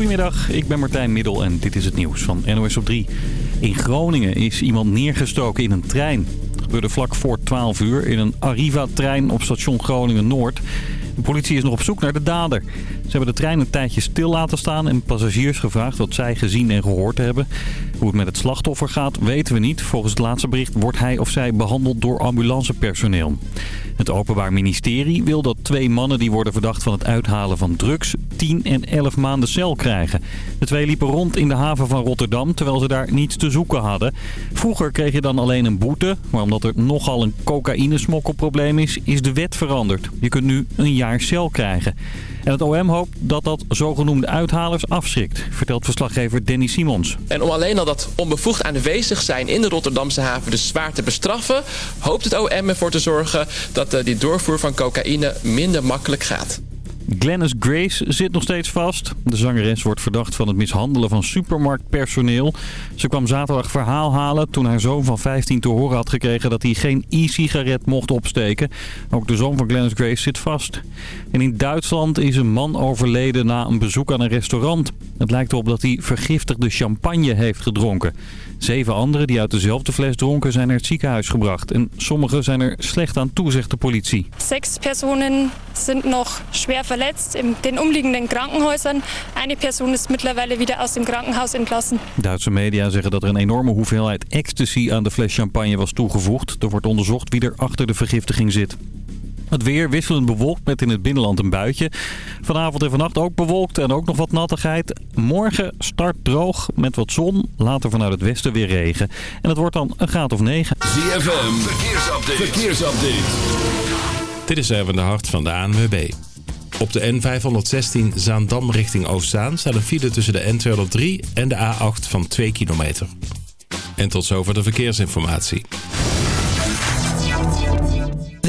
Goedemiddag, ik ben Martijn Middel en dit is het nieuws van NOS op 3. In Groningen is iemand neergestoken in een trein. Het gebeurde vlak voor 12 uur in een Arriva-trein op station Groningen-Noord. De politie is nog op zoek naar de dader. Ze hebben de trein een tijdje stil laten staan en passagiers gevraagd wat zij gezien en gehoord hebben. Hoe het met het slachtoffer gaat weten we niet. Volgens het laatste bericht wordt hij of zij behandeld door ambulancepersoneel. Het Openbaar Ministerie wil dat twee mannen die worden verdacht van het uithalen van drugs 10 en 11 maanden cel krijgen. De twee liepen rond in de haven van Rotterdam terwijl ze daar niets te zoeken hadden. Vroeger kreeg je dan alleen een boete, maar omdat er nogal een cocaïnesmokkelprobleem is, is de wet veranderd. Je kunt nu een jaar cel krijgen. En het OM hoopt dat dat zogenoemde uithalers afschrikt, vertelt verslaggever Danny Simons. En om alleen al dat onbevoegd aanwezig zijn in de Rotterdamse haven dus zwaar te bestraffen... hoopt het OM ervoor te zorgen dat eh, die doorvoer van cocaïne minder makkelijk gaat. Glennis Grace zit nog steeds vast. De zangeres wordt verdacht van het mishandelen van supermarktpersoneel. Ze kwam zaterdag verhaal halen toen haar zoon van 15 te horen had gekregen dat hij geen e-sigaret mocht opsteken. Ook de zoon van Glennis Grace zit vast. En in Duitsland is een man overleden na een bezoek aan een restaurant. Het lijkt erop dat hij vergiftigde champagne heeft gedronken. Zeven anderen die uit dezelfde fles dronken zijn naar het ziekenhuis gebracht. En sommigen zijn er slecht aan toe, zegt de politie. Sechs personen sind nog schwer verletzt in den umliegenden Krankenhäusern. Eine Person ist mittlerweile wieder aus dem Krankenhaus entlassen. Duitse media zeggen dat er een enorme hoeveelheid ecstasy aan de fles champagne was toegevoegd. Er wordt onderzocht wie er achter de vergiftiging zit. Het weer wisselend bewolkt met in het binnenland een buitje. Vanavond en vannacht ook bewolkt en ook nog wat nattigheid. Morgen start droog met wat zon. Later vanuit het westen weer regen. En het wordt dan een graad of 9. ZFM, verkeersupdate. verkeersupdate. Dit is even de hart van de ANWB. Op de N516 Zaandam richting Oostzaan staat een file tussen de N203 en de A8 van 2 kilometer. En tot zover de verkeersinformatie.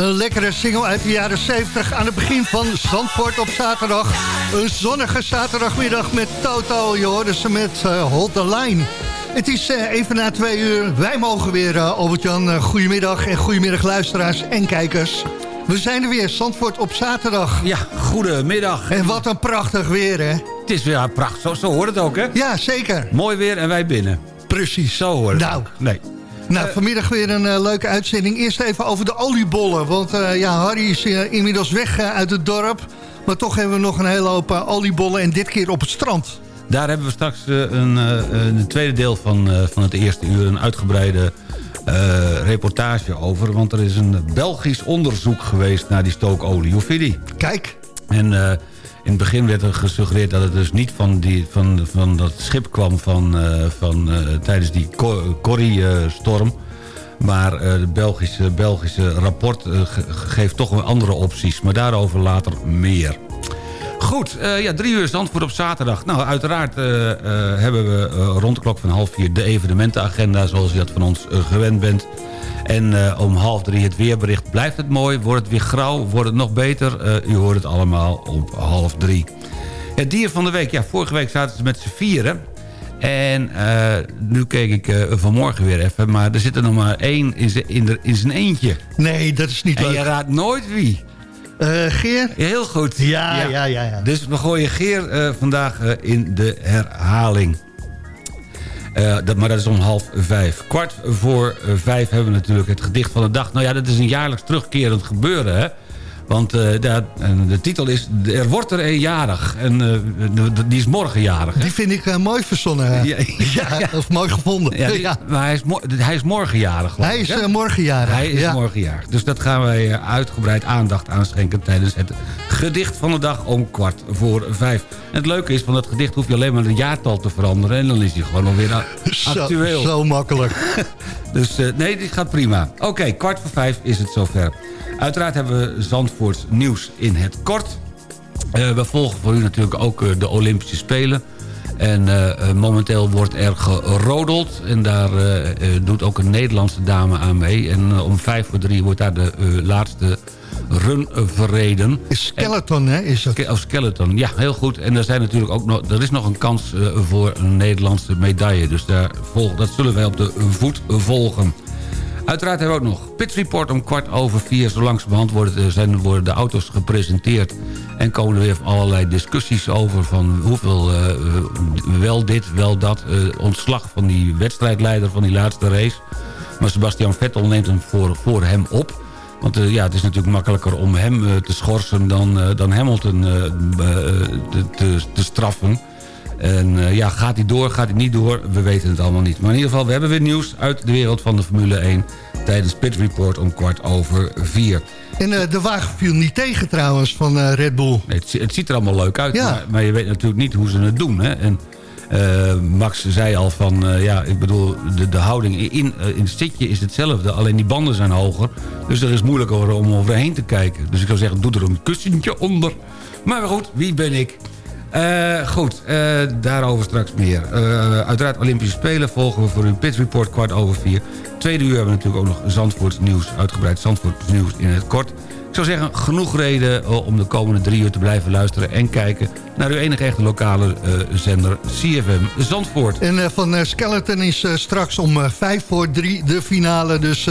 Een lekkere single uit de jaren 70 aan het begin van Zandvoort op zaterdag. Een zonnige zaterdagmiddag met Toto, je hoorde ze met uh, Hold the Line. Het is uh, even na twee uur. Wij mogen weer, uh, Albert-Jan. goedemiddag en goedemiddag luisteraars en kijkers. We zijn er weer, Zandvoort op zaterdag. Ja, goedemiddag. En wat een prachtig weer, hè? Het is weer prachtig, zo, zo hoort het ook, hè? Ja, zeker. Mooi weer en wij binnen. Precies. Zo hoort het Nou. Nee. Nou, vanmiddag weer een uh, leuke uitzending. Eerst even over de oliebollen. Want uh, ja, Harry is uh, inmiddels weg uit het dorp. Maar toch hebben we nog een hele hoop oliebollen. En dit keer op het strand. Daar hebben we straks een, een tweede deel van, van het eerste uur... een uitgebreide reportage over. Want er is een Belgisch onderzoek geweest naar die stookolie. Hoe vind je die? Kijk. En... In het begin werd er gesuggereerd dat het dus niet van, die, van, van dat schip kwam van, uh, van, uh, tijdens die Corrie-storm. maar het Belgische, Belgische rapport ge geeft toch wel andere opties. Maar daarover later meer. Goed, ja, drie uur Zandvoort op zaterdag. Nou, uiteraard hebben we rond de klok van half vier de evenementenagenda... zoals u dat van ons gewend bent. En om half drie het weerbericht. Blijft het mooi? Wordt het weer grauw? Wordt het nog beter? U hoort het allemaal op half drie. Het dier van de week. Ja, vorige week zaten ze met z'n vieren. En uh, nu keek ik vanmorgen weer even. Maar er zit er nog maar één in zijn eentje. Nee, dat is niet en leuk. En je raadt nooit wie. Geer? Ja, heel goed. Ja, ja, ja. ja, ja. Dus we gooien Geer vandaag in de herhaling. Uh, dat, maar dat is om half vijf. Kwart voor vijf hebben we natuurlijk het gedicht van de dag. Nou ja, dat is een jaarlijks terugkerend gebeuren, hè. Want uh, de, de, titel is Er wordt er een jarig. En uh, de, die is morgen jarig. Hè? Die vind ik mooi verzonnen. Ja, ja, ja, of mooi gevonden. Ja, die, maar hij is, hij is morgen jarig. Hij is morgen jarig. Hij is morgen jarig. Dus dat gaan wij uitgebreid aandacht aanschenken... tijdens het gedicht van de dag om kwart voor vijf. En het leuke is, van dat gedicht hoef je alleen maar een jaartal te veranderen... en dan is hij gewoon alweer actueel. Zo, zo makkelijk. dus nee, dit gaat prima. Oké, okay, kwart voor vijf is het zover. Uiteraard hebben we Zandvoorts nieuws in het kort. Uh, we volgen voor u natuurlijk ook uh, de Olympische Spelen. En uh, momenteel wordt er gerodeld. En daar doet ook een Nederlandse dame aan mee. En om vijf voor drie wordt daar de laatste run verreden. Skeleton, hè? Is dat? Of skeleton, ja, heel goed. En er, zijn natuurlijk ook nog, er is nog een kans voor een Nederlandse medaille. Dus daar volg, dat zullen wij op de voet volgen. Uiteraard hebben we ook nog Pit Report om kwart over vier. Zo langzamerhand worden, zijn, worden de auto's gepresenteerd. En komen er weer allerlei discussies over... van hoeveel uh, wel dit, wel dat. Uh, ontslag van die wedstrijdleider van die laatste race. Maar Sebastian Vettel neemt hem voor, voor hem op. Want uh, ja, het is natuurlijk makkelijker om hem te schorsen... dan, dan Hamilton te, te, te straffen. En ja, gaat hij door, gaat hij niet door? We weten het allemaal niet. Maar in ieder geval, we hebben weer nieuws uit de wereld van de Formule 1... tijdens Pit Report om kwart over vier. En de wagen viel niet tegen trouwens van Red Bull. Nee, het, het, ziet er allemaal leuk uit, Ja. maar, maar je weet natuurlijk niet hoe ze het doen. Hè? En Max zei al van, ja, ik bedoel, de, de houding in, in het zitje is hetzelfde. Alleen die banden zijn hoger. Dus er is moeilijker om overheen te kijken. Dus ik zou zeggen, doe er een kussentje onder. Maar goed, wie ben ik? Goed, daarover straks meer. Uiteraard Olympische Spelen volgen we voor u Pit Report kwart over vier. Tweede uur hebben we natuurlijk ook nog Zandvoorts nieuws, uitgebreid Zandvoorts nieuws in het kort. Ik zou zeggen, genoeg reden om de komende drie uur te blijven luisteren... en kijken naar uw enige echte lokale zender CFM Zandvoort. En van Skeleton is straks om vijf voor drie de finale. Dus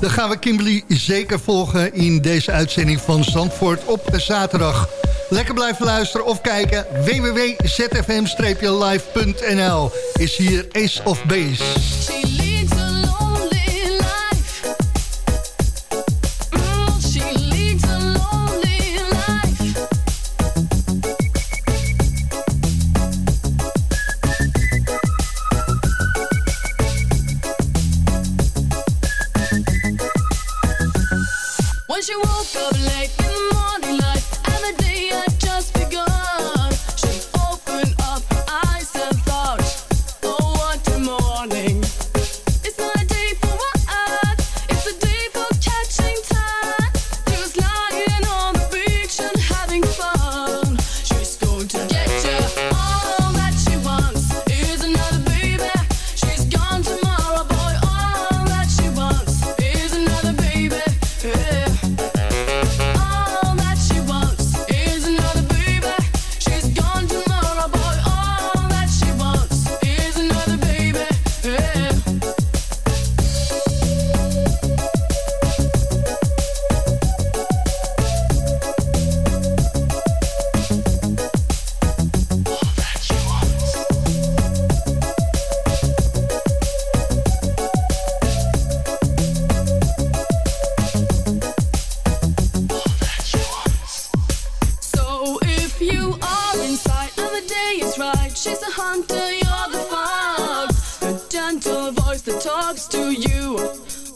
dan gaan we Kimberly zeker volgen in deze uitzending van Zandvoort op zaterdag. Lekker blijven luisteren of kijken. www.zfm-live.nl is hier Ace of Base. Talks to you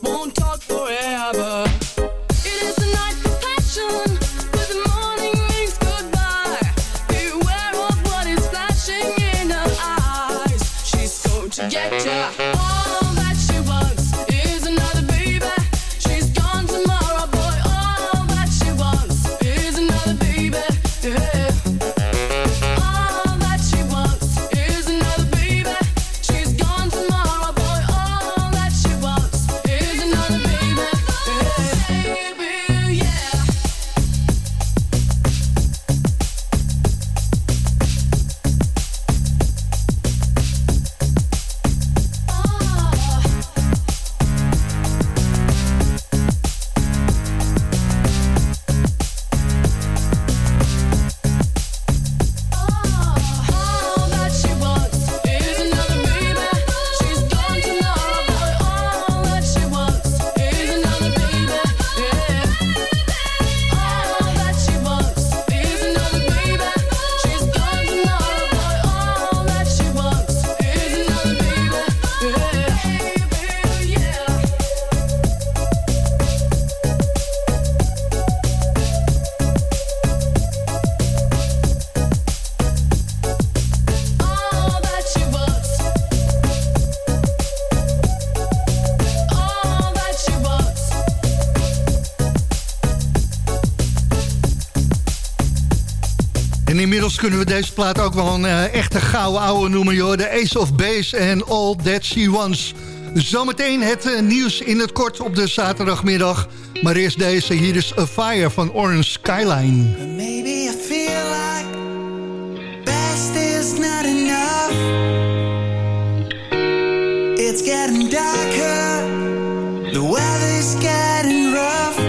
won't talk forever. It is a night for passion, but the morning means goodbye. Beware of what is flashing in her eyes. She's going to get ya. En inmiddels kunnen we deze plaat ook wel een eh, echte gouden ouwe noemen, joh. De Ace of Base en All That She Wants. Zometeen het eh, nieuws in het kort op de zaterdagmiddag. Maar eerst deze, hier is A Fire van Orange Skyline. Maybe I feel like best is not enough. It's getting darker, the weather's getting rough.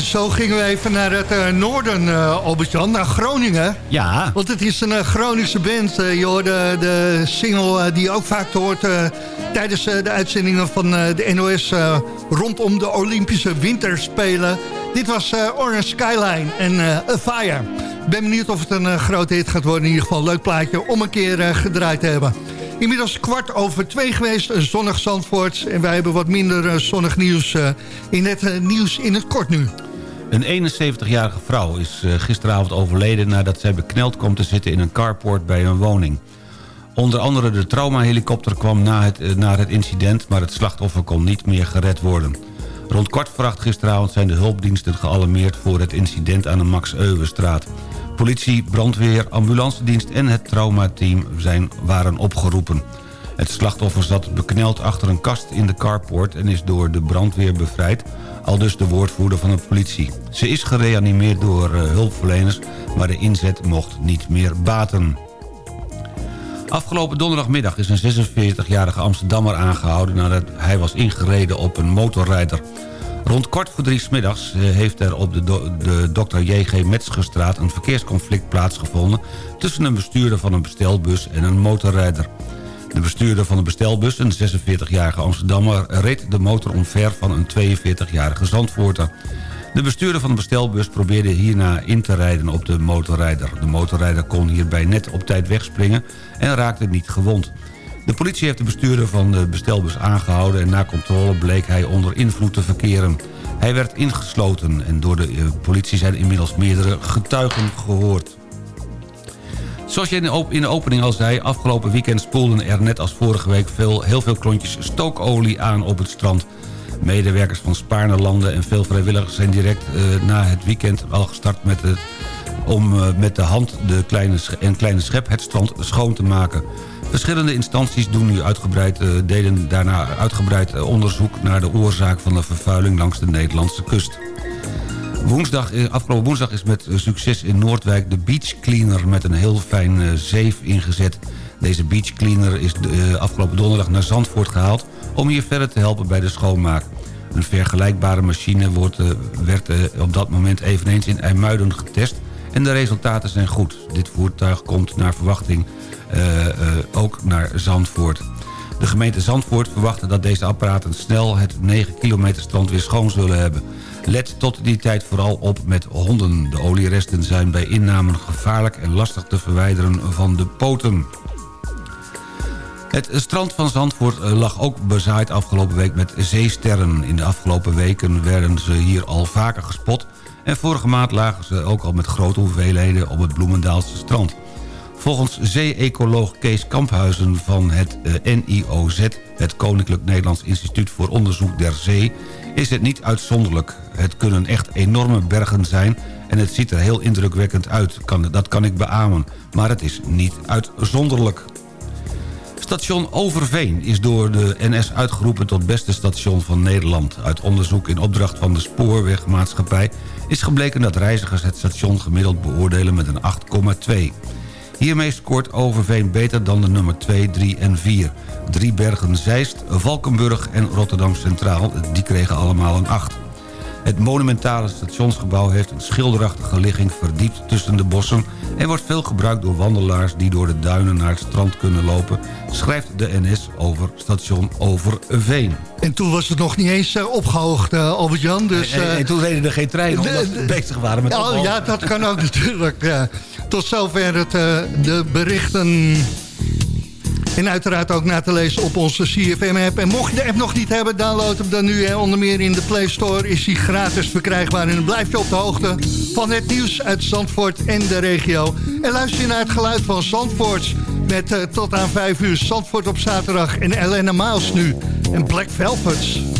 En zo gingen we even naar het eh, noorden, eh Albert-Jan, naar Groningen. Ja. Want het is een Groningse band. je hoorde de single die je ook vaak hoort tijdens de uitzendingen van de NOS... rondom de Olympische Winterspelen. Dit was Orange Skyline en A Fire. Ik ben benieuwd of het een grote hit gaat worden. In ieder geval een leuk plaatje om een keer gedraaid te hebben. Inmiddels kwart over twee geweest, een zonnig Zandvoort. En wij hebben wat minder zonnig nieuws in het nieuws in het kort nu. Een 71-jarige vrouw is eh, gisteravond overleden nadat zij bekneld kwam te zitten in een carport bij een woning. Onder andere de traumahelikopter kwam na het, eh, naar het incident, maar het slachtoffer kon niet meer gered worden. Rond kwart voor acht gisteravond zijn de hulpdiensten gealarmeerd voor het incident aan de Max Euwenstraat. Politie, brandweer, ambulancedienst en het traumateam zijn, waren opgeroepen. Het slachtoffer zat bekneld achter een kast in de carport en is door de brandweer bevrijd, al dus de woordvoerder van de politie. Ze is gereanimeerd door eh, hulpverleners, maar de inzet mocht niet meer baten. Afgelopen donderdagmiddag is een 46-jarige Amsterdammer aangehouden... nadat hij was ingereden op een motorrijder. Rond kwart voor drie smiddags eh, heeft er op de, do de Dr. J.G. Metzgerstraat... een verkeersconflict plaatsgevonden... tussen een bestuurder van een bestelbus en een motorrijder. De bestuurder van de bestelbus, een 46-jarige Amsterdammer... reed de motor omver van een 42-jarige Zandvoorter. De bestuurder van de bestelbus probeerde hierna in te rijden op de motorrijder. De motorrijder kon hierbij net op tijd wegspringen en raakte niet gewond. De politie heeft de bestuurder van de bestelbus aangehouden... en na controle bleek hij onder invloed te verkeren. Hij werd ingesloten en door de eh, politie zijn inmiddels meerdere getuigen gehoord. Zoals je in de, op- in de opening al zei, afgelopen weekend spoelden er net als vorige week veel, heel veel klontjes stookolie aan op het strand. Medewerkers van Spaarne en veel vrijwilligers zijn direct eh, na het weekend al gestart met het, om eh, met de hand de kleine en kleine schep het strand schoon te maken. Verschillende instanties doen nu uitgebreid, eh, deden daarna uitgebreid onderzoek naar de oorzaak van de vervuiling langs de Nederlandse kust. Woensdag, eh, afgelopen woensdag is met eh, succes in Noordwijk de beach cleaner met een heel fijn eh, zeef ingezet. Deze beach cleaner is afgelopen donderdag naar Zandvoort gehaald om hier verder te helpen bij de schoonmaak. Een vergelijkbare machine wordt, werd op dat moment eveneens in IJmuiden getest en de resultaten zijn goed. Dit voertuig komt naar verwachting ook naar Zandvoort. De gemeente Zandvoort verwacht dat deze apparaten snel het 9 kilometer strand weer schoon zullen hebben. Let tot die tijd vooral op met honden. De olieresten zijn bij innamen gevaarlijk en lastig te verwijderen van de poten. Het strand van Zandvoort eh, lag ook bezaaid afgelopen week met zeesterren. In de afgelopen weken werden ze hier al vaker gespot... en vorige maand lagen ze ook al met grote hoeveelheden op het Bloemendaalse strand. Volgens zee-ecoloog Kees Kamphuizen van het eh, NIOZ... het Koninklijk Nederlands Instituut voor Onderzoek der Zee... is het niet uitzonderlijk. Het kunnen echt enorme bergen zijn... en het ziet er heel indrukwekkend uit. Kan, dat kan ik beamen. Maar het is niet uitzonderlijk. Station Overveen is door de NS uitgeroepen tot beste station van Nederland. Uit onderzoek in opdracht van de Spoorwegmaatschappij... is gebleken dat reizigers het station gemiddeld beoordelen met een 8,2. Hiermee scoort Overveen beter dan de nummer 2, 3 en 4. Driebergen Zeist, Valkenburg en Rotterdam Centraal, die kregen allemaal een 8. Het monumentale stationsgebouw heeft een schilderachtige ligging verdiept tussen de bossen... en wordt veel gebruikt door wandelaars die door de duinen naar het strand kunnen lopen... schrijft de NS over station Overveen. En toen was het nog niet eens eh, opgehoogd, eh, Albert-Jan. Dus, En, en eh, toen reden er geen treinen omdat ze bezig waren met Oh ophogen. ja, dat kan ook natuurlijk. Ja. Tot zover het, eh, de berichten. En uiteraard ook na te lezen op onze CFM-app. En mocht je de app nog niet hebben, download hem dan nu. Hè. Onder meer in de Play Store is hij gratis verkrijgbaar. En blijf je op de hoogte van het nieuws uit Zandvoort en de regio. En luister je naar het geluid van Zandvoort. Met eh, tot aan 5 uur Zandvoort op zaterdag. En Elena Miles nu. En Black Velvets.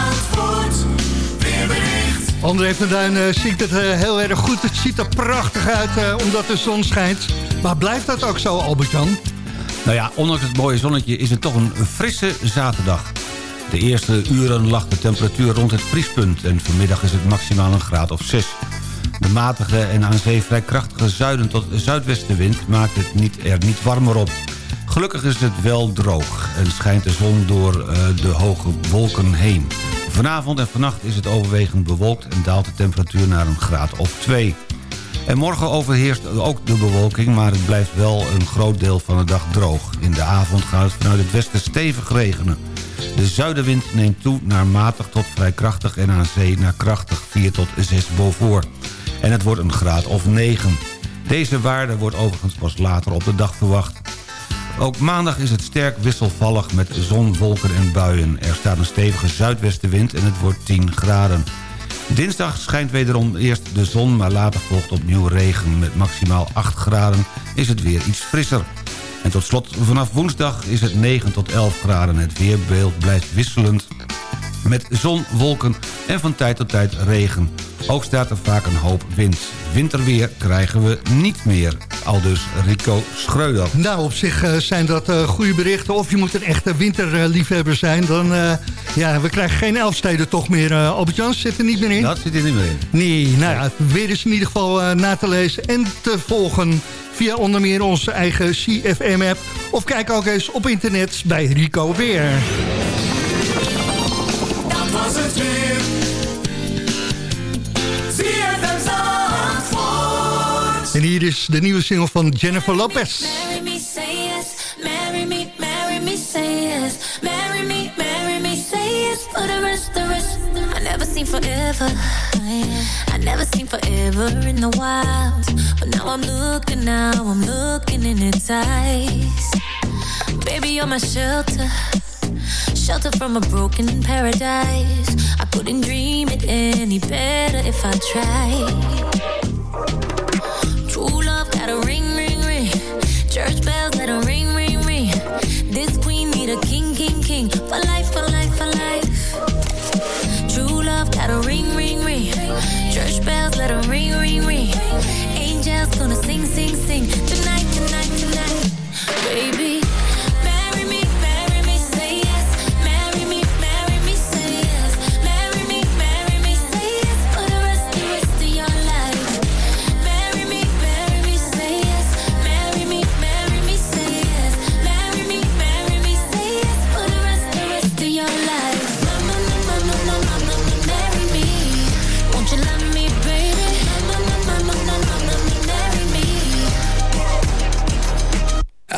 André van Duin uh, ziet het uh, heel erg goed. Het ziet er prachtig uit uh, omdat de zon schijnt. Maar blijft dat ook zo, Albert-Jan? Nou ja, ondanks het mooie zonnetje is het toch een frisse zaterdag. De eerste uren lag de temperatuur rond het vriespunt... en vanmiddag is het maximaal een graad of 6. De matige en aan zee vrij krachtige zuiden tot zuidwestenwind... maakt het niet, er niet warmer op. Gelukkig is het wel droog en schijnt de zon door de hoge wolken heen. Vanavond en vannacht is het overwegend bewolkt... en daalt de temperatuur naar een graad of 2. En morgen overheerst ook de bewolking... maar het blijft wel een groot deel van de dag droog. In de avond gaat het vanuit het westen stevig regenen. De zuidenwind neemt toe naar matig tot vrij krachtig... en aan zee naar krachtig 4 tot 6 boven. En het wordt een graad of 9. Deze waarde wordt overigens pas later op de dag verwacht. Ook maandag is het sterk wisselvallig met zon, wolken en buien. Er staat een stevige zuidwestenwind en het wordt 10 graden. Dinsdag schijnt wederom eerst de zon, maar later volgt opnieuw regen. Met maximaal 8 graden is het weer iets frisser. En tot slot, vanaf woensdag is het 9 tot 11 graden. Het weerbeeld blijft wisselend met zon, wolken en van tijd tot tijd regen. Ook staat er vaak een hoop wind. Winterweer krijgen we niet meer. Al dus Rico Schreuder. Nou, op zich uh, zijn dat uh, goede berichten. Of je moet een echte winterliefhebber zijn. Dan, uh, ja, we krijgen geen Elfsteden toch meer. Albert Jans zit er niet meer in. Dat zit er niet meer in. Nee, nou ja, weer is in ieder geval na te lezen en te volgen... via onder meer onze eigen CFM-app. Of kijk ook eens op internet bij Rico Weer. Was het weer. En hier is de nieuwe single van Jennifer Lopez. Marry me, say yes. Marry me, marry me, say yes. Marry me, marry me, say yes. For the rest, the rest. I never seen forever. I never seen forever in the wild. But now I'm looking, now I'm looking in its eyes. Baby, you're my shelter. shelter from a broken paradise. I couldn't dream it any better if I tried. True love got a ring, ring, ring. Church bells let a ring, ring, ring. This queen need a king, king, king. For life, for life, for life. True love got a ring, ring, ring. Church bells let a ring, ring, ring. Angels gonna sing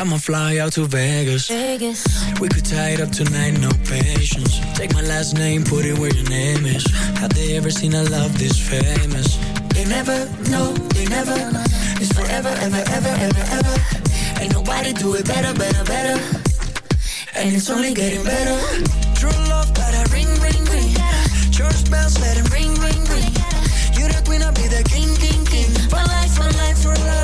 I'ma fly out to Vegas. Vegas. We could tie it up tonight, no patience. Take my last name, put it where your name is. Have they ever seen a love this famous? They never, no, they never. It's forever, ever, ever, ever, ever. Ain't nobody do it better, better, better. And it's only getting better. True love, gotta ring, ring, ring. Church bells, let ring, ring, ring. You're the queen, I'll be the king, king, king. For life, for life, for life.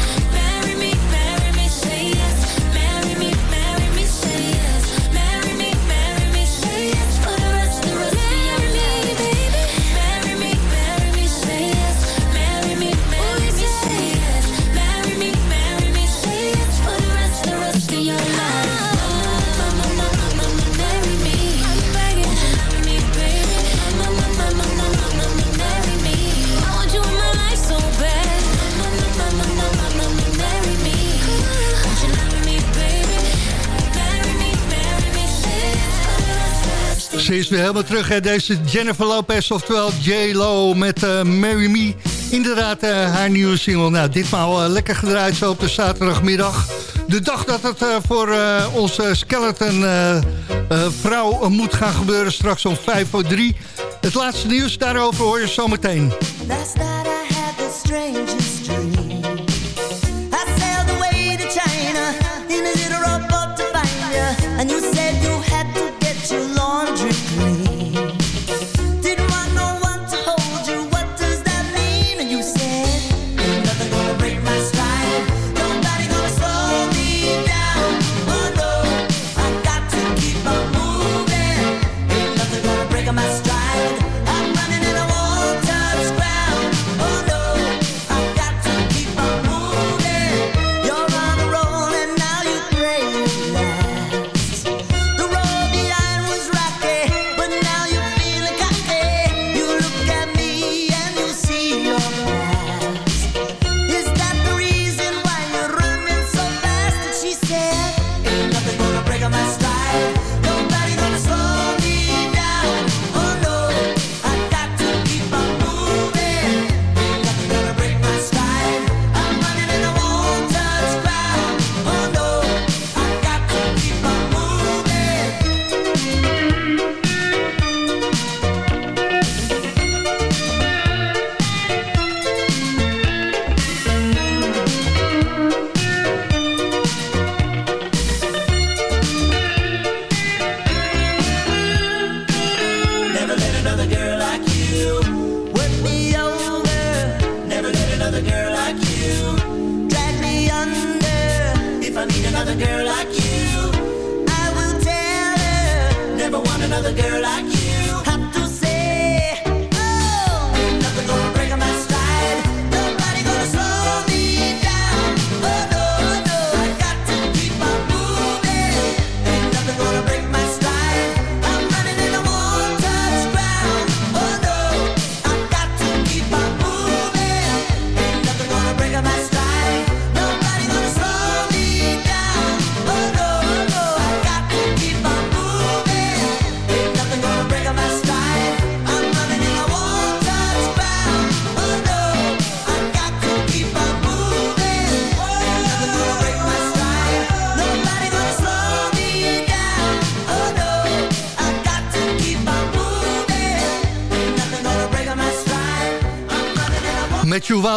weer helemaal terug. Hè? Deze Jennifer Lopez, oftewel J-Lo met eh, Mary Me. Inderdaad, eh, haar nieuwe single. Nou, ditmaal eh, lekker gedraaid zo op de zaterdagmiddag. De dag dat het voor onze skeleton vrouw moet gaan gebeuren. Straks om vijf voor drie. Het laatste nieuws daarover hoor je zometeen. meteen.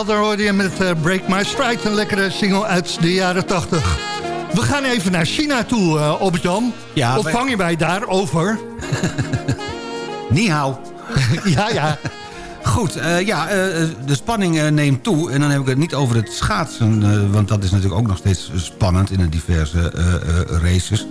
Wilder hoorde je met eh, Break My Stride. Een lekkere single uit de jaren 80. We gaan even naar China toe, uh, op jan Ja, je wij daar over? Ja, ja. Goed, eh, ja, eh, de spanning neemt toe. En dan heb ik het niet over het schaatsen. want dat is natuurlijk ook nog steeds spannend in de diverse races.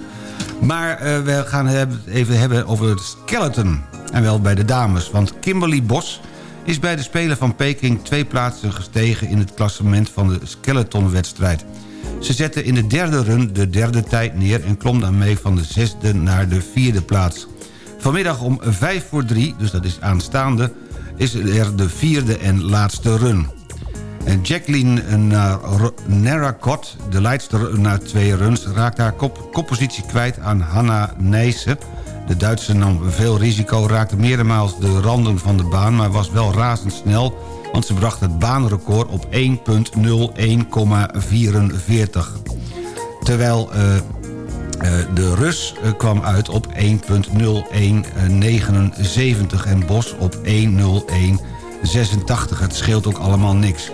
Maar we gaan het even hebben over het skeleton. En wel bij de dames. Want Kimberly Bos is bij de Spelen van Peking... twee plaatsen gestegen in het klassement van de skeletonwedstrijd. Ze zette in de derde run de derde tijd neer... en klom daarmee van de zesde naar de vierde plaats. Vanmiddag om vijf voor drie, dus dat is aanstaande... is er de vierde en laatste run. En Jacqueline Nar- Narakot, de leidster na twee runs... raakt haar kop, koppositie kwijt aan Hanna Nijssen. De Duitse nam veel risico, raakte meermaals de randen van de baan... maar was wel razendsnel, want ze bracht het baanrecord op 1.01,44. Terwijl eh, eh, de Rus eh, kwam uit op 1.0179 en Bos op 1.0186. Het scheelt ook allemaal niks.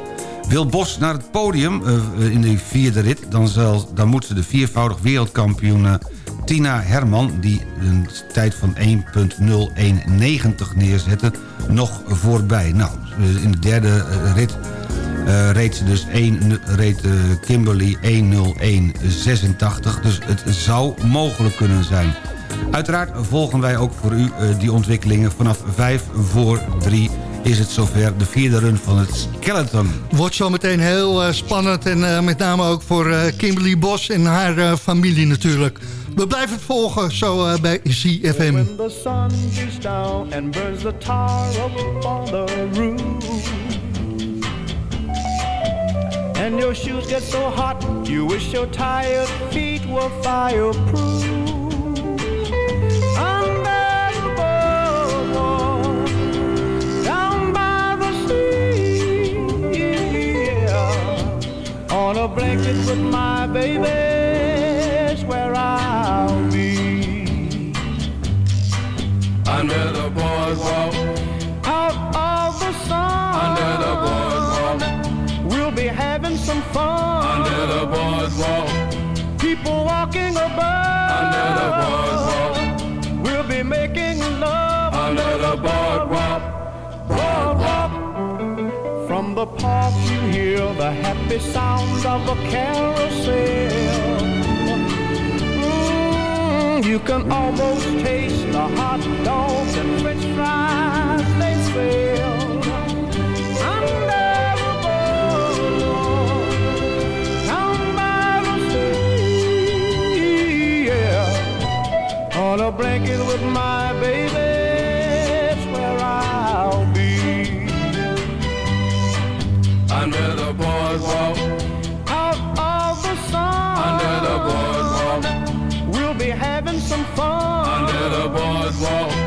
Wil Bos naar het podium in de vierde rit... dan, zal, dan moet ze de viervoudig wereldkampioen Tina Herman... die een tijd van 1.0190 neerzette, nog voorbij. Nou, in de derde eh, rit eh, reed ze dus 1, reed eh, Kimberly 1.0186. Dus het zou mogelijk kunnen zijn. Uiteraard volgen wij ook voor u eh, die ontwikkelingen. Vanaf 5 voor 3 is het zover de vierde run van het Skeleton. Wordt zometeen heel eh, spannend en eh, met name ook voor eh, Kimberly Bos en haar eh, familie natuurlijk. We blijven volgen zo eh, bij ZFM. When the sun beats down and burns the tar up on the roof And your shoes get so hot You wish your tired feet were fireproof Under the boardwalk, Down by the sea. On a blanket with my baby's where I'll be Under the boardwalk, out of the sun. under the boardwalk, We'll be having some fun. under the boardwalk, People walking above. under the boardwalk, We'll be making love under the boardwalk, boardwalk. From the park you hear the happy sounds of a carousel. You can almost taste the hot dogs and french fries they sell. Under the boardwalk. On a blanket with my baby, boardwalk,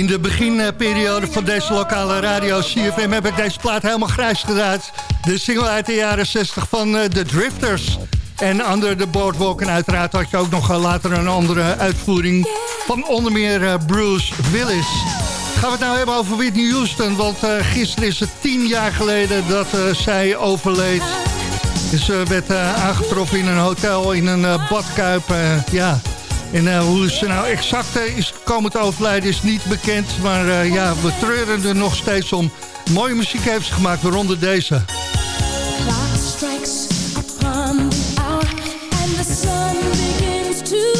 In de beginperiode van deze lokale radio CFM heb ik deze plaat helemaal grijs gedraaid. De single uit de jaren 60 van eh, The Drifters. En Under the Boardwalk. En uiteraard had je ook nog eh, later een andere uitvoering van onder meer eh, Bruce Willis. Gaan we het nou hebben over Whitney Houston. Want gisteren is het tien jaar geleden dat zij overleed. Ze werd aangetroffen in een hotel in een badkuip. ja. En eh, hoe ze nou exact eh, is komen te overlijden is niet bekend. Maar eh, ja, we treuren er nog steeds om. Mooie muziek heeft ze gemaakt, waaronder deze. strikes and the sun begins to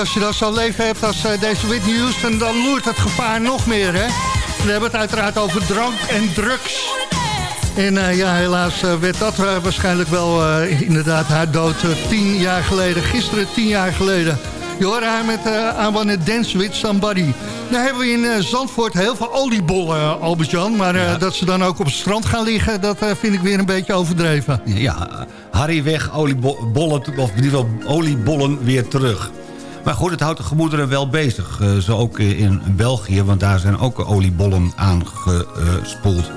als je dan zo'n leven hebt als eh, deze Whitney Houston... dan loert het gevaar nog meer, hè? We hebben het uiteraard over drank en drugs. En eh, ja, helaas eh, werd dat waarschijnlijk wel inderdaad haar dood tien jaar geleden. Gisteren tien jaar geleden. Je hoorde haar met uh, I Wanna Dance With Somebody. Nou hebben we in Zandvoort heel veel oliebollen, Albert-Jan. Maar dat ze dan ook op het strand gaan liggen... dat vind ik weer een beetje overdreven. Ja, Harry weg, oliebollen, of in ieder geval oliebollen weer terug. Maar goed, het houdt de gemoederen wel bezig. Eh, zo ook in België, want daar zijn ook oliebollen aangespoeld.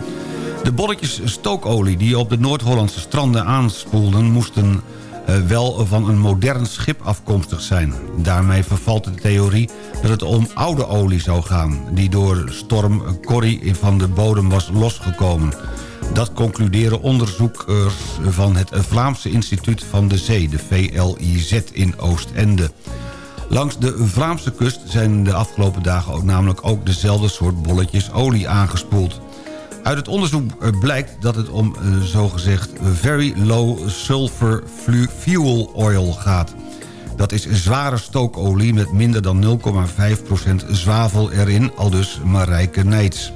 De bolletjes stookolie die op de Noord-Hollandse stranden aanspoelden... moesten eh, wel van een modern schip afkomstig zijn. Daarmee vervalt de theorie dat het om oude olie zou gaan... die door storm Corrie van de bodem was losgekomen. Dat concluderen onderzoekers van het Vlaamse Instituut van de Zee... de VLIZ in Oostende. Langs de Vlaamse kust zijn de afgelopen dagen ook namelijk ook dezelfde soort bolletjes olie aangespoeld. Uit het onderzoek eh, blijkt dat het om eh, zogezegd very low sulfur fuel oil gaat. Dat is zware stookolie met minder dan 0,5% zwavel erin, al dus Marijke Nijts,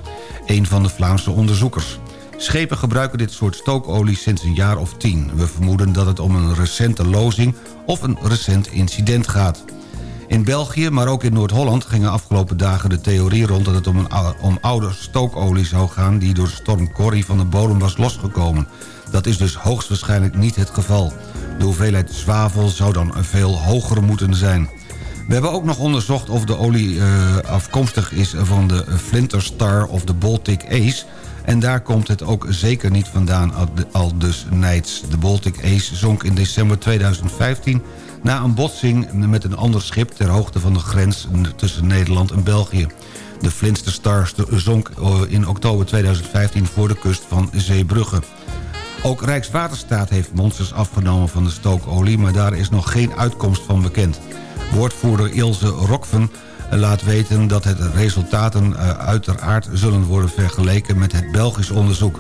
een van de Vlaamse onderzoekers. Schepen gebruiken dit soort stookolie sinds een jaar of tien. We vermoeden dat het om een recente lozing of een recent incident gaat. In België, maar ook in Noord-Holland gingen afgelopen dagen de theorie rond... dat het om, een, om oude stookolie zou gaan die door storm Corrie van de bodem was losgekomen. Dat is dus hoogstwaarschijnlijk niet het geval. De hoeveelheid zwavel zou dan veel hoger moeten zijn. We hebben ook nog onderzocht of de olie eh, afkomstig is van de Flinterstar of de Baltic Ace... En daar komt het ook zeker niet vandaan, al dus Nijts. De Baltic Ace zonk in december 2015 na een botsing met een ander schip... ter hoogte van de grens tussen Nederland en België. De Flinster Star zonk eh, in oktober 2015 voor de kust van Zeebrugge. Ook Rijkswaterstaat heeft monsters afgenomen van de stookolie... maar daar is nog geen uitkomst van bekend. Woordvoerder Ilse Rokven laat weten dat het resultaten eh, uiteraard zullen worden vergeleken met het Belgisch onderzoek.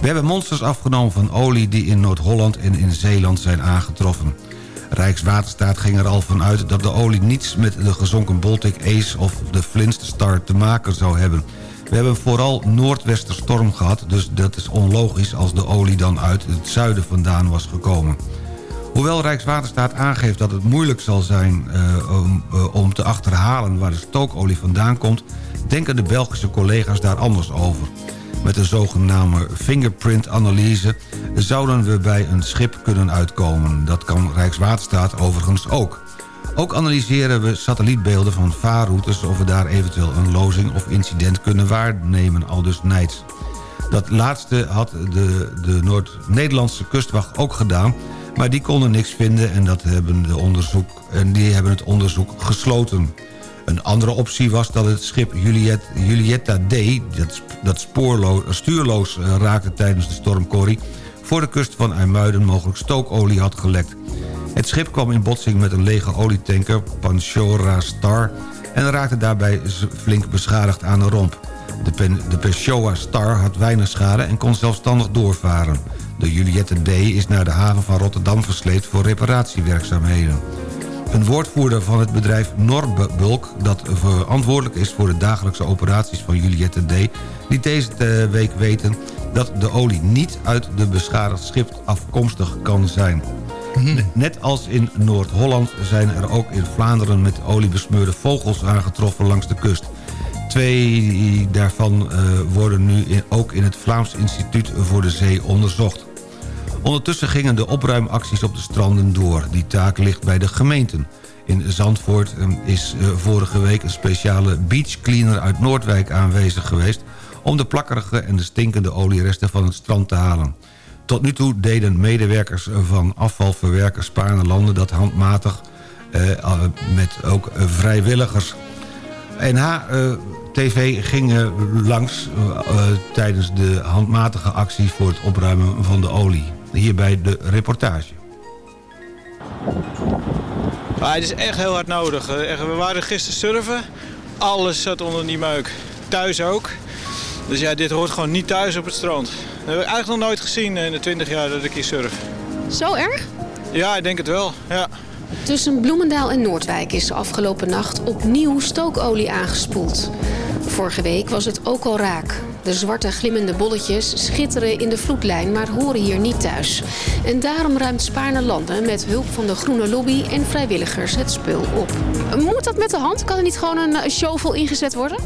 We hebben monsters afgenomen van olie die in Noord-Holland en in Zeeland zijn aangetroffen. Rijkswaterstaat ging er al van uit dat de olie niets met de gezonken Baltic Ace of de Flinster Star te maken zou hebben. We hebben vooral noordwesterstorm gehad, dus dat is onlogisch als de olie dan uit het zuiden vandaan was gekomen. Hoewel Rijkswaterstaat aangeeft dat het moeilijk zal zijn eh, eh, om te achterhalen waar de stookolie vandaan komt... denken de Belgische collega's daar anders over. Met een zogenaamde fingerprint-analyse zouden we bij een schip kunnen uitkomen. Dat kan Rijkswaterstaat overigens ook. Ook analyseren we satellietbeelden van vaarroutes... of we daar eventueel een lozing of incident kunnen waarnemen, al dus Nijts. Dat laatste had de, de Noord-Nederlandse kustwacht ook gedaan... maar die konden niks vinden en, dat hebben de onderzoek, en die hebben het onderzoek gesloten. Een andere optie was dat het schip Juliet, Julietta D... dat, dat spoorloos, stuurloos eh, raakte tijdens de storm Corrie... voor de kust van IJmuiden mogelijk stookolie had gelekt. Het schip kwam in botsing met een lege olietanker, Panchora Star... en raakte daarbij flink beschadigd aan de romp. De, pen, Star had weinig schade en kon zelfstandig doorvaren. De Juliette D is naar de haven van Rotterdam versleept voor reparatiewerkzaamheden. Een woordvoerder van het bedrijf Norbulk... dat verantwoordelijk is voor de dagelijkse operaties van Juliette D... liet deze eh, week weten dat de olie niet uit de beschadigd schip afkomstig kan zijn. Net als in Noord-Holland zijn er ook in Vlaanderen... met olie besmeurde vogels aangetroffen langs de kust. Twee daarvan eh, worden nu ook in het Vlaams Instituut voor de Zee onderzocht. Ondertussen gingen de opruimacties op de stranden door. Die taak ligt bij de gemeenten. In Zandvoort eh, is eh, vorige week een speciale beachcleaner uit Noordwijk aanwezig geweest... om de plakkerige en de stinkende olieresten van het strand te halen. Tot nu toe deden medewerkers van afvalverwerker Spaarne Landen dat handmatig... eh, eh, met ook vrijwilligers. NH-TV ging eh, langs eh, eh, tijdens de handmatige actie voor het opruimen van de olie. Hierbij de reportage. Ah, het is echt heel hard nodig. Eh, we waren gisteren surfen. Alles zat onder die meuk. Thuis ook. Dus ja, dit hoort gewoon niet thuis op het strand. Dat heb ik eigenlijk nog nooit gezien in de 20 jaar dat ik hier surf. Zo erg? Ja, ik denk het wel. Ja. Tussen Bloemendaal en Noordwijk is de afgelopen nacht opnieuw stookolie aangespoeld. Vorige week was het ook al raak. De zwarte glimmende bolletjes schitteren in de vloedlijn, maar horen hier niet thuis. En daarom ruimt Spaarne Landen met hulp van de Groene Lobby en vrijwilligers het spul op. Moet dat met de hand? Kan er niet gewoon een eh, shovel ingezet worden?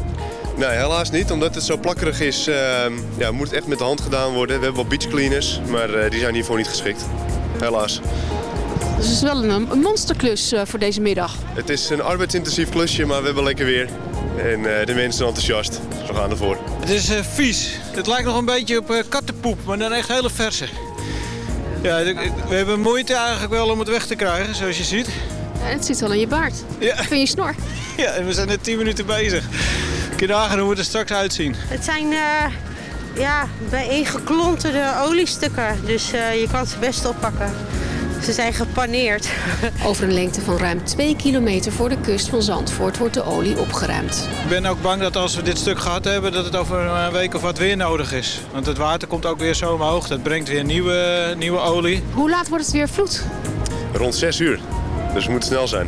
Nee, helaas niet. Omdat het zo plakkerig is, ehm, ja, moet het echt met de hand gedaan worden. We hebben wel beachcleaners, maar eh, die zijn hiervoor niet geschikt. Helaas. Dus het is wel een, een monsterklus eh, voor deze middag. Het is een arbeidsintensief klusje, maar we hebben lekker weer. En eh, de mensen zijn enthousiast. Dus we gaan ervoor. Het is eh, vies. Het lijkt nog een beetje op eh, kattenpoep, maar dan echt hele verse. Ja, we hebben moeite eigenlijk wel om het weg te krijgen, zoals je ziet. En het zit al in je baard. Ja. Van je snor. Ja, en we zijn net 10 minuten bezig. Kun je nagaan hoe het er straks uitzien. Het zijn eh ja, bijeengeklonterde oliestukken, dus eh, je kan ze best oppakken. Ze zijn gepaneerd. Over een lengte van ruim 2 kilometer voor de kust van Zandvoort wordt de olie opgeruimd. Ik ben ook bang dat als we dit stuk gehad hebben, dat het over een week of wat weer nodig is. Want het water komt ook weer zo omhoog. Dat brengt weer nieuwe, nieuwe olie. Hoe laat wordt het weer vloed? Rond 6 uur. Dus we moeten snel zijn.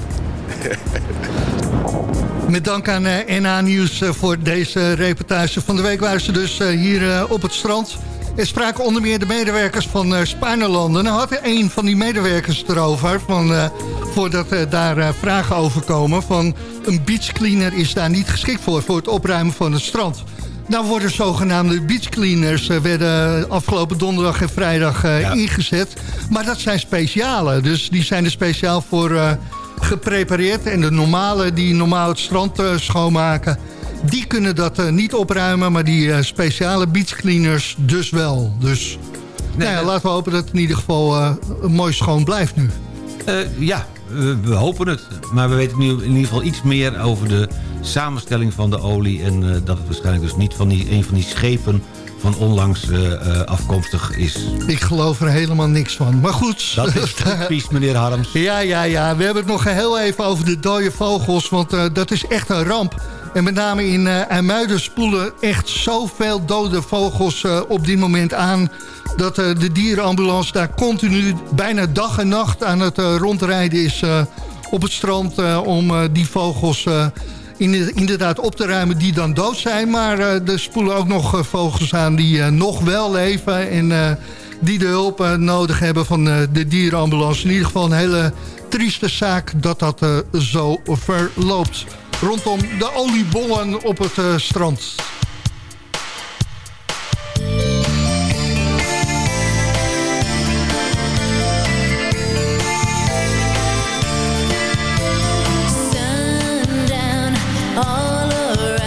Met dank aan eh, NA Nieuws eh, voor deze reportage. Van de week waren ze dus eh, hier op het strand. Er spraken onder meer de medewerkers van uh, Spaarnerlanden. Nou had er een van die medewerkers erover... Van, eh, voordat eh, daar vragen over komen... van een beachcleaner is daar niet geschikt voor... voor het opruimen van het strand. Nou worden zogenaamde beachcleaners... werden afgelopen donderdag en vrijdag ingezet. Maar dat zijn speciale. Dus die zijn er speciaal voor geprepareerd. En de normale die normaal het strand schoonmaken... die kunnen dat eh, niet opruimen. Maar die eh, speciale beachcleaners dus wel. Dus nou ja, laten we hopen dat het in ieder geval eh, mooi schoon blijft nu. Ja, we, hopen het. Maar we weten nu in ieder geval iets meer over de samenstelling van de olie... en dat het waarschijnlijk dus niet van die, een van die schepen van onlangs afkomstig is. Ik geloof er helemaal niks van. Maar goed. Dat is typisch, meneer Harms. Ja, ja, ja. We hebben het nog heel even over de dode vogels. Want dat is echt een ramp. En met name in uh, IJmuiden spoelen echt zoveel dode vogels uh, op dit moment aan... dat uh, de dierenambulance daar continu bijna dag en nacht aan het rondrijden is... op het strand om die vogels inderdaad op te ruimen die dan dood zijn. Maar er spoelen ook nog vogels aan die nog wel leven en die de hulp nodig hebben van de dierenambulance. In ieder geval een hele trieste zaak dat dat zo verloopt. Rondom de oliebollen op het strand. Harder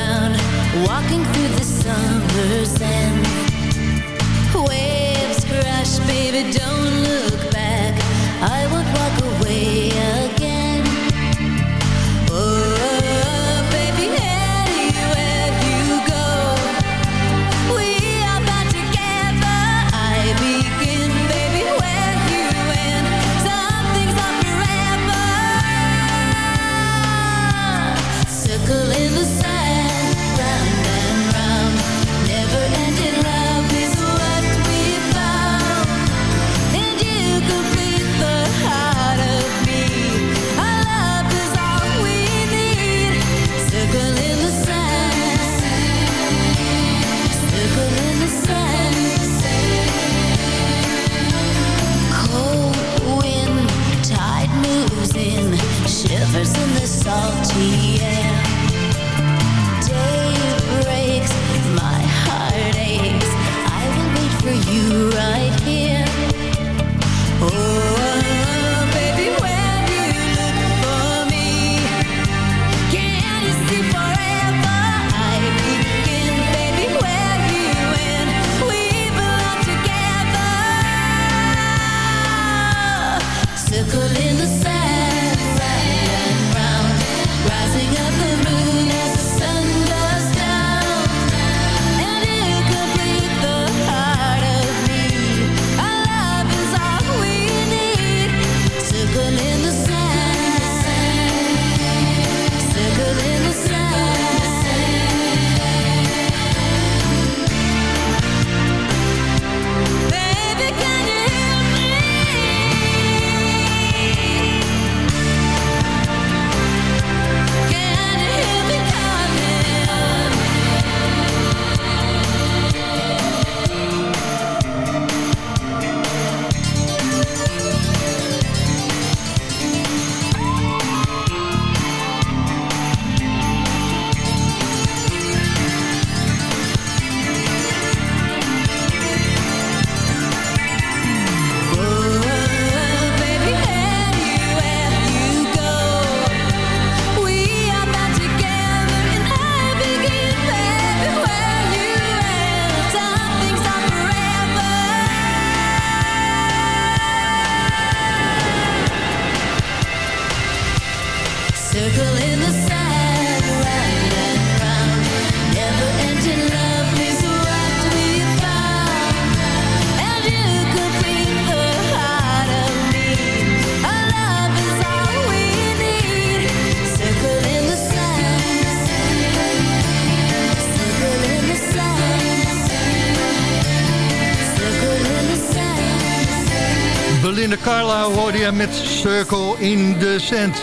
Circle in the Sand.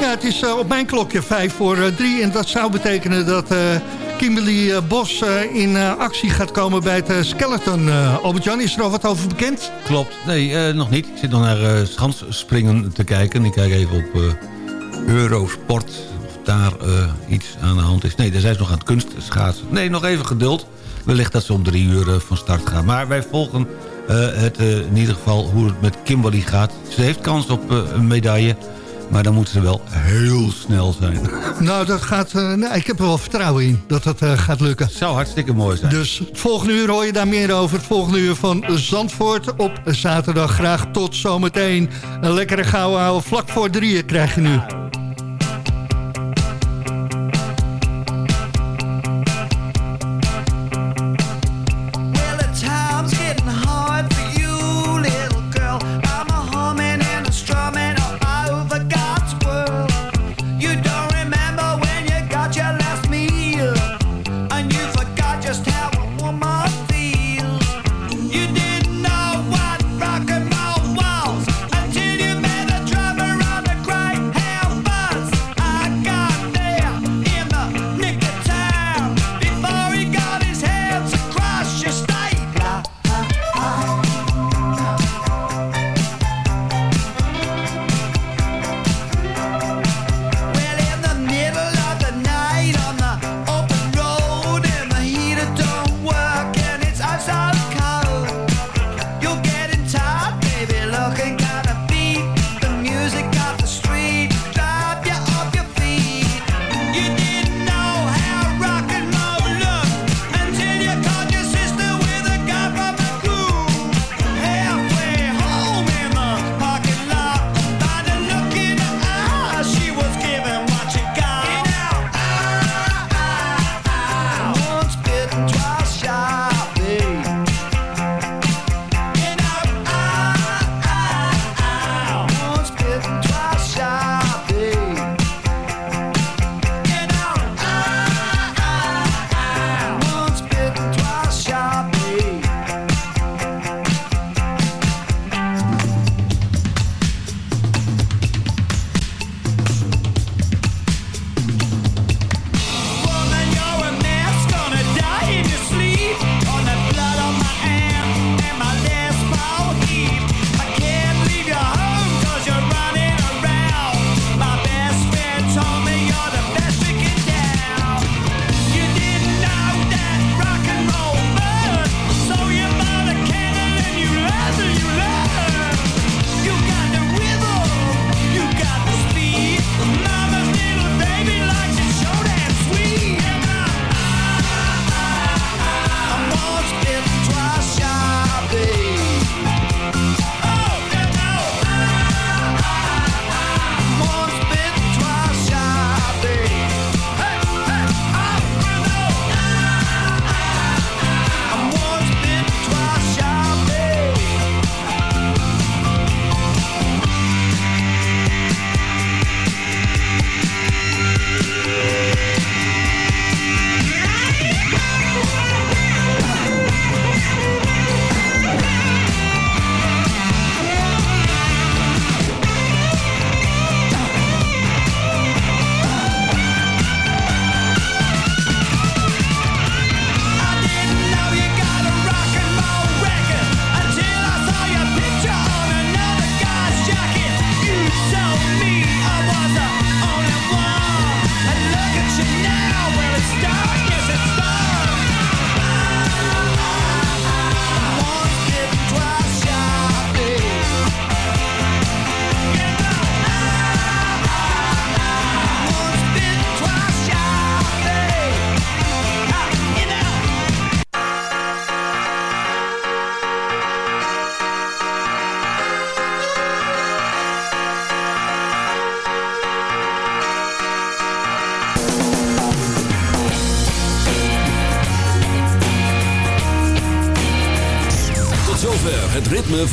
Ja, het is eh, op mijn klokje vijf voor eh, drie. En dat zou betekenen dat eh, Kimberly eh, Bos eh, in eh, actie gaat komen bij het eh, Skeleton. Eh, Albert-Jan, is er al wat over bekend? Klopt. Nee, eh, nog niet. Ik zit nog naar eh schansspringen te kijken. Ik kijk even op eh, Eurosport of daar eh, iets aan de hand is. Nee, daar zijn ze nog aan het kunstschaatsen. Nee, nog even geduld. Wellicht dat ze om drie uur eh, van start gaan. Maar wij volgen eh, het eh, in ieder geval hoe het met Kimberly gaat. Ze heeft kans op eh, een medaille. Maar dan moeten ze wel heel snel zijn. Nou, dat gaat, eh, nou, ik heb er wel vertrouwen in dat dat eh, gaat lukken. Zou hartstikke mooi zijn. Dus het volgende uur hoor je daar meer over. Het volgende uur van Zandvoort op zaterdag. Graag tot zometeen. Een lekkere gouden ouwe vlak voor drieën krijg je nu.